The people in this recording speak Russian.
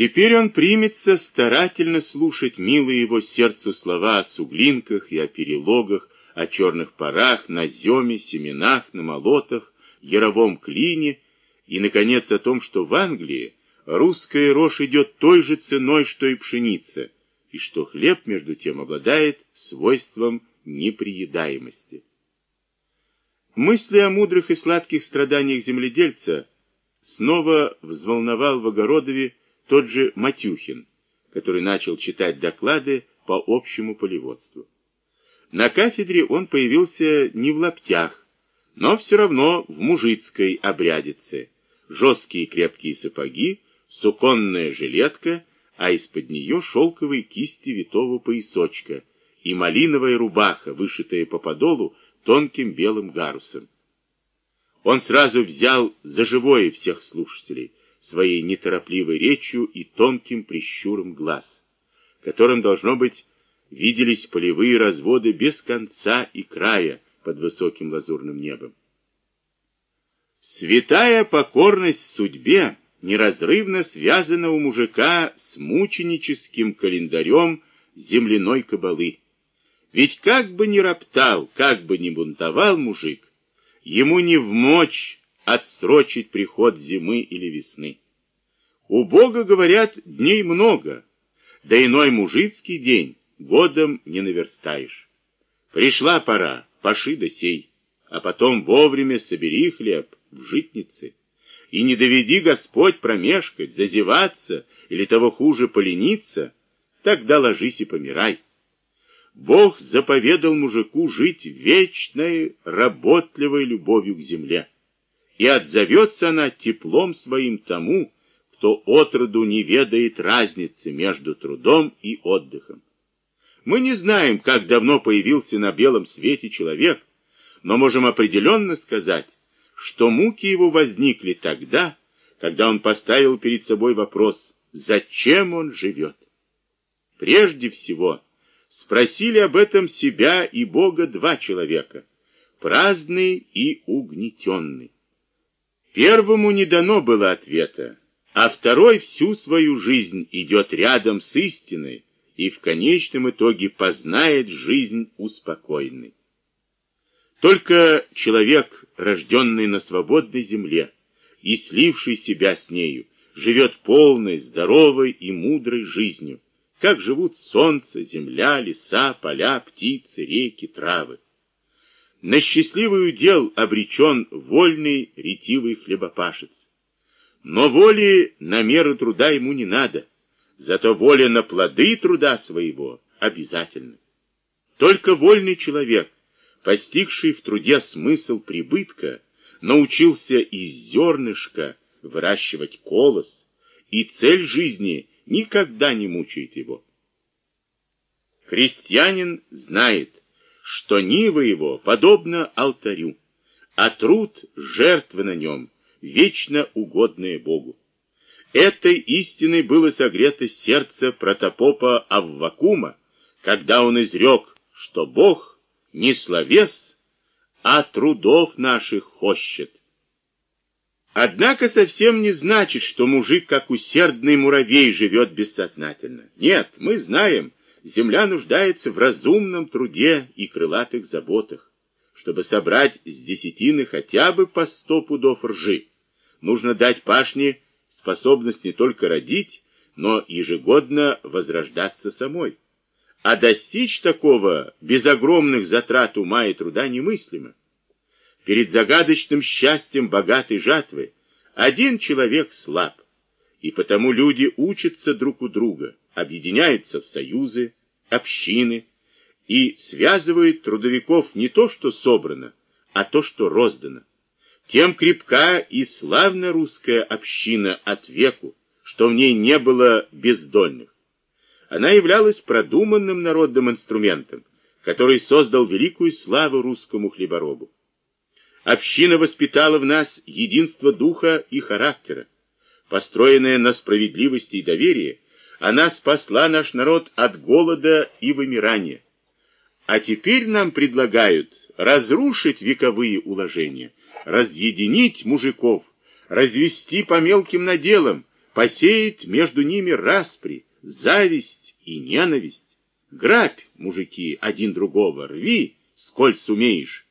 Теперь он примется старательно слушать милые его сердцу слова о суглинках и о перелогах, о черных парах, на земе, семенах, на молотах, яровом клине и, наконец, о том, что в Англии русская рожь идет той же ценой, что и пшеница, и что хлеб, между тем, обладает свойством неприедаемости. Мысли о мудрых и сладких страданиях земледельца снова взволновал в Огородове тот же Матюхин, который начал читать доклады по общему полеводству. На кафедре он появился не в лаптях, но все равно в мужицкой обрядице. Жесткие крепкие сапоги, суконная жилетка, а из-под нее шелковые кисти витого поясочка и малиновая рубаха, вышитая по подолу тонким белым гарусом. Он сразу взял за живое всех слушателей своей неторопливой речью и тонким прищуром глаз, которым, должно быть, виделись полевые разводы без конца и края под высоким лазурным небом. Святая покорность судьбе неразрывно связана у мужика с мученическим календарем земляной кабалы. Ведь как бы ни роптал, как бы ни бунтовал мужик, ему не вмочь отсрочить приход зимы или весны. У Бога, говорят, дней много, да иной мужицкий день годом не наверстаешь. Пришла пора, паши да сей, а потом вовремя собери хлеб в житнице. И не доведи Господь промешкать, зазеваться или того хуже полениться, тогда ложись и помирай. Бог заповедал мужику жить вечной, работливой любовью к земле. И отзовется она теплом своим тому, кто отроду не ведает разницы между трудом и отдыхом. Мы не знаем, как давно появился на белом свете человек, но можем определенно сказать, что муки его возникли тогда, когда он поставил перед собой вопрос, зачем он живет. Прежде всего, Спросили об этом себя и Бога два человека, праздный и угнетенный. Первому не дано было ответа, а второй всю свою жизнь идет рядом с истиной и в конечном итоге познает жизнь успокоенной. Только человек, рожденный на свободной земле и сливший себя с нею, живет полной, здоровой и мудрой жизнью, как живут солнце, земля, леса, поля, птицы, реки, травы. На счастливый удел обречен вольный ретивый хлебопашец. Но воли на меры труда ему не надо, зато воля на плоды труда своего обязательно. Только вольный человек, постигший в труде смысл прибытка, научился из зернышка выращивать колос, и цель жизни никогда не мучает его. Крестьянин знает, что нива его подобна алтарю, а труд, жертвы на нем, вечно угодные Богу. Этой истиной было согрето сердце протопопа Аввакума, когда он изрек, что Бог не словес, а трудов наших хощет. Однако совсем не значит, что мужик, как усердный муравей, живет бессознательно. Нет, мы знаем, земля нуждается в разумном труде и крылатых заботах. Чтобы собрать с десятины хотя бы по сто пудов ржи, нужно дать пашне способность не только родить, но ежегодно возрождаться самой. А достичь такого без огромных затрат ума и труда немыслимо. Перед загадочным счастьем богатой жатвы один человек слаб, и потому люди учатся друг у друга, объединяются в союзы, общины и связывают трудовиков не то, что собрано, а то, что роздано. Тем крепка и славна русская община от веку, что в ней не было бездольных. Она являлась продуманным народным инструментом, который создал великую славу русскому хлеборобу. Община воспитала в нас единство духа и характера. Построенная на справедливости и доверии, она спасла наш народ от голода и вымирания. А теперь нам предлагают разрушить вековые уложения, разъединить мужиков, развести по мелким наделам, посеет между ними распри, зависть и ненависть. Грабь, мужики, один другого, рви, сколь сумеешь,